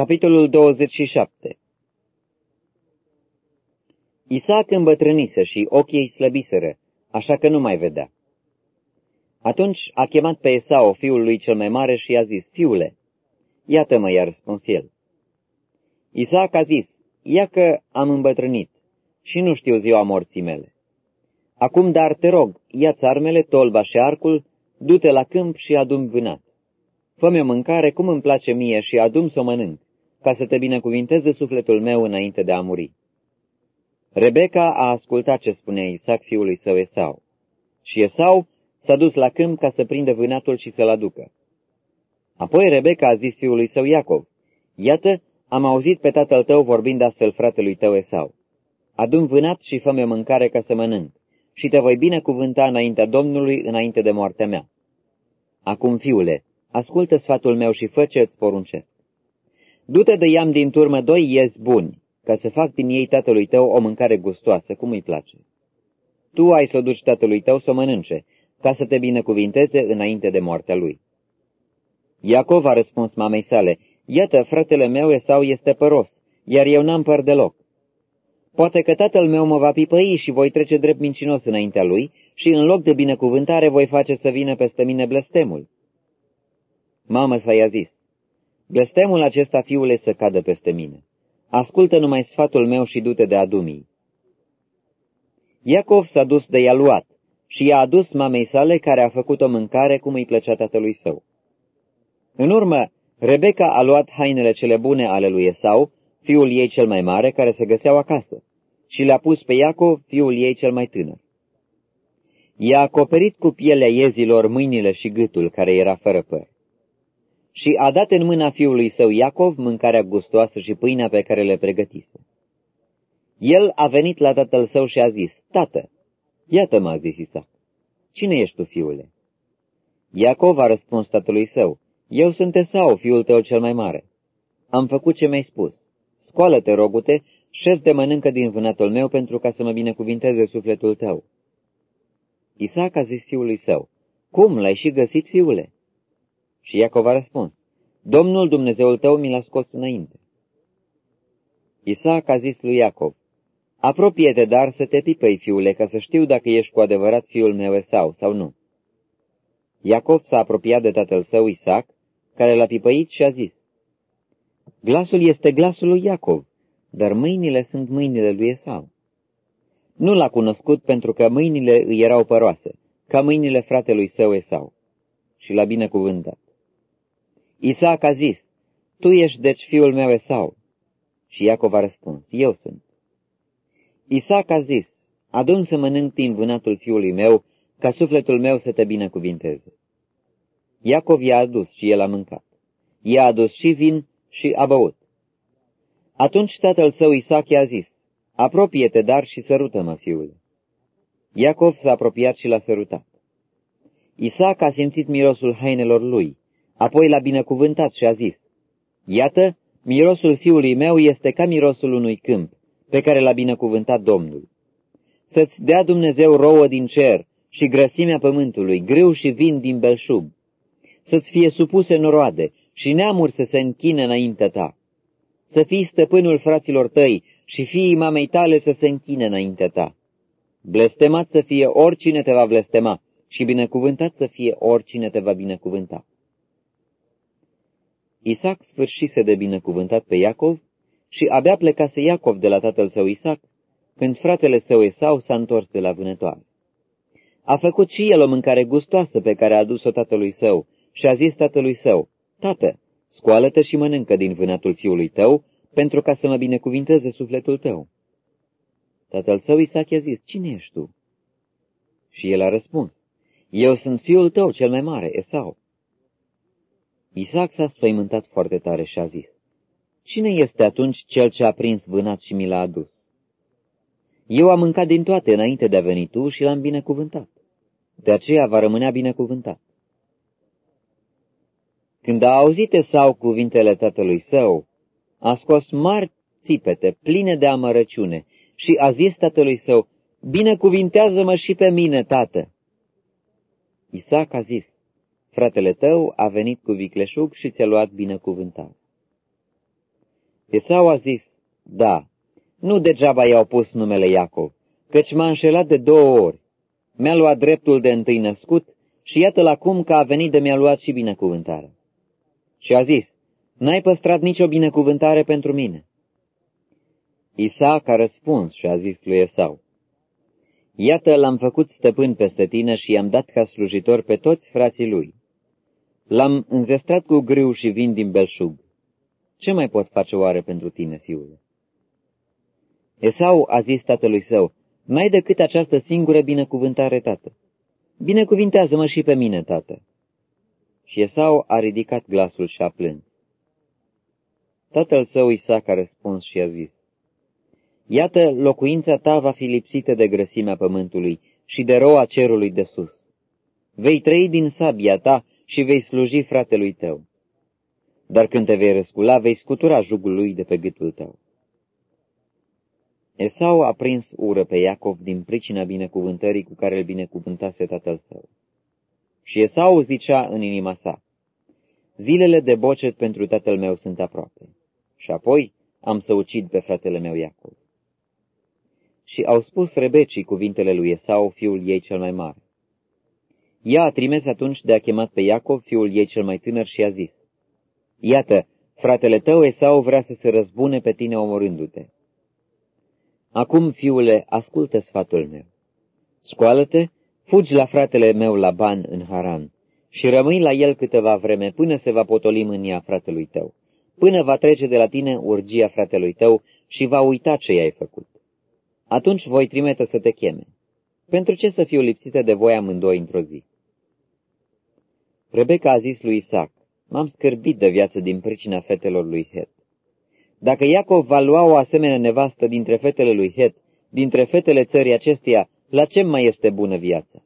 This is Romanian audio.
Capitolul 27 Isaac îmbătrânise și ochii ei slăbiseră, așa că nu mai vedea. Atunci a chemat pe Esau, fiul lui cel mai mare, și i-a zis, Fiule, iată-mă, i-a răspuns el. Isaac a zis, ia că am îmbătrânit și nu știu ziua morții mele. Acum, dar, te rog, ia-ți țarmele, tolba și arcul, du-te la câmp și adum vânat. Fă-mi o mâncare cum îmi place mie și adum să o mănânc, ca să te binecuvinteze sufletul meu înainte de a muri. Rebecca a ascultat ce spunea Isaac fiului său Esau. Și Esau s-a dus la câmp ca să prindă vânatul și să-l aducă. Apoi Rebecca a zis fiului său Iacov, Iată, am auzit pe tatăl tău vorbind astfel fratelui tău Esau. Adun vânat și fă o mâncare ca să mănânc, și te voi binecuvânta înaintea Domnului înainte de moartea mea. Acum, fiule, ascultă sfatul meu și fă ce îți poruncesc. Du-te de iam din turmă doi iezi buni, ca să fac din ei tatălui tău o mâncare gustoasă, cum îi place. Tu ai să o duci tatălui tău să o mănânce, ca să te binecuvinteze înainte de moartea lui. Iacov a răspuns mamei sale, Iată, fratele meu Esau este păros, iar eu n-am păr deloc. Poate că tatăl meu mă va pipăi și voi trece drept mincinos înaintea lui și în loc de binecuvântare voi face să vină peste mine blestemul. Mamă sa i-a zis, blestemul acesta, fiule, să cadă peste mine. Ascultă numai sfatul meu și du-te de adumii. Iacov s-a dus de ea luat și i-a adus mamei sale care a făcut o mâncare cum îi plăcea tatălui său. În urmă, Rebecca a luat hainele cele bune ale lui Esau, fiul ei cel mai mare, care se găseau acasă, și le-a pus pe Iacov, fiul ei cel mai tânăr. I-a acoperit cu pielea iezilor mâinile și gâtul, care era fără păr. Și a dat în mâna fiului său Iacov mâncarea gustoasă și pâinea pe care le pregătise. El a venit la tatăl său și a zis, Tată, iată-mă, a zis Isaac, cine ești tu, fiule? Iacov a răspuns tatălui său, eu sunt Esau, fiul tău cel mai mare. Am făcut ce mi-ai spus. Scoală-te, rogute, șez de mănâncă din vânatul meu pentru ca să mă binecuvinteze sufletul tău. Isaac a zis fiului său, Cum, l-ai și găsit, fiule? Și Iacov a răspuns, Domnul Dumnezeul tău mi l-a scos înainte. Isaac a zis lui Iacov, Apropie-te, dar să te pipăi, fiule, ca să știu dacă ești cu adevărat fiul meu Esau sau nu. Iacov s-a apropiat de tatăl său Isaac care l-a pipăit și a zis, Glasul este glasul lui Iacov, dar mâinile sunt mâinile lui Esau. Nu l-a cunoscut pentru că mâinile îi erau păroase, ca mâinile fratelui său Esau, și l-a binecuvântat. Isaac a zis, Tu ești deci fiul meu Esau. Și Iacov a răspuns, Eu sunt. Isaac a zis, Adun să mănânc din vânatul fiului meu, ca sufletul meu să te binecuvinteze. Iacov i-a adus și el a mâncat. I-a adus și vin și a băut. Atunci tatăl său Isaac i-a zis, Apropie-te, dar, și sărută-mă, fiule. Iacov s-a apropiat și l-a sărutat. Isaac a simțit mirosul hainelor lui, apoi l-a binecuvântat și a zis, Iată, mirosul fiului meu este ca mirosul unui câmp, pe care l-a binecuvântat Domnul. Să-ți dea Dumnezeu rouă din cer și grăsimea pământului, grâu și vin din belșug, să-ți fie supuse noroade și neamuri să se închine înaintea ta. Să fii stăpânul fraților tăi și fiii mamei tale să se închine înaintea ta. Blestemat să fie oricine te va blestema și binecuvântat să fie oricine te va binecuvânta. Isaac sfârșise de binecuvântat pe Iacov și abia plecase Iacov de la tatăl său Isaac, când fratele său Esau s-a întors de la vânătoare. A făcut și el o mâncare gustoasă pe care a adus-o tatălui său și a zis tatălui său, Tată, scoală-te și mănâncă din vânatul fiului tău, pentru ca să mă binecuvinteze sufletul tău. Tatăl său Isaac i-a zis, Cine ești tu? Și el a răspuns, Eu sunt fiul tău cel mai mare, Esau. Isaac s-a spăimântat foarte tare și a zis, Cine este atunci cel ce a prins vânat și mi l-a adus? Eu am mâncat din toate înainte de a veni tu și l-am binecuvântat. De aceea va rămânea binecuvântat. Când a auzit Esau cuvintele tatălui său, a scos mari țipete, pline de amărăciune, și a zis tatălui său, Binecuvintează-mă și pe mine, tată! Isaac a zis, Fratele tău a venit cu vicleșug și ți-a luat binecuvântare. Esau a zis, da, nu degeaba i-au pus numele Iacov, căci m-a înșelat de două ori. Mi-a luat dreptul de întâi născut și iată-l acum că a venit de mi-a luat și binecuvântarea. Și a zis, n-ai păstrat nicio binecuvântare pentru mine. Isaac a răspuns și a zis lui Esau, Iată, l-am făcut stăpân peste tine și i-am dat ca slujitor pe toți frații lui. L-am înzestrat cu grâu și vin din belșug. Ce mai pot face oare pentru tine, fiule? Esau a zis tatălui său, N-ai decât această singură binecuvântare, tată. Binecuvintează-mă și pe mine, tată. Și Esau a ridicat glasul și a plâns. Tatăl său Isaac a răspuns și a zis, Iată, locuința ta va fi lipsită de grăsimea pământului și de roa cerului de sus. Vei trăi din sabia ta și vei sluji fratelui tău. Dar când te vei răscula, vei scutura jugul lui de pe gâtul tău. Esau a prins ură pe Iacov din pricina binecuvântării cu care îl binecuvântase tatăl său. Și Esau zicea în inima sa, Zilele de bocet pentru tatăl meu sunt aproape, și apoi am să ucid pe fratele meu Iacov. Și au spus Rebecii cuvintele lui Esau, fiul ei cel mai mare. Ea a trimis atunci de a chemat pe Iacov, fiul ei cel mai tânăr, și a zis, Iată, fratele tău Esau vrea să se răzbune pe tine omorându-te. Acum, fiule, ascultă sfatul meu. Scoală-te, fugi la fratele meu Laban în Haran și rămâi la el câteva vreme până se va potoli mânia fratelui tău, până va trece de la tine urgia fratelui tău și va uita ce i-ai făcut. Atunci voi trimite să te cheme. Pentru ce să fiu lipsită de voi amândoi într-o zi? Rebecca a zis lui Isaac, m-am scârbit de viață din pricina fetelor lui Het. Dacă Iacov va lua o asemenea nevastă dintre fetele lui Het, dintre fetele țării acesteia, la ce mai este bună viața?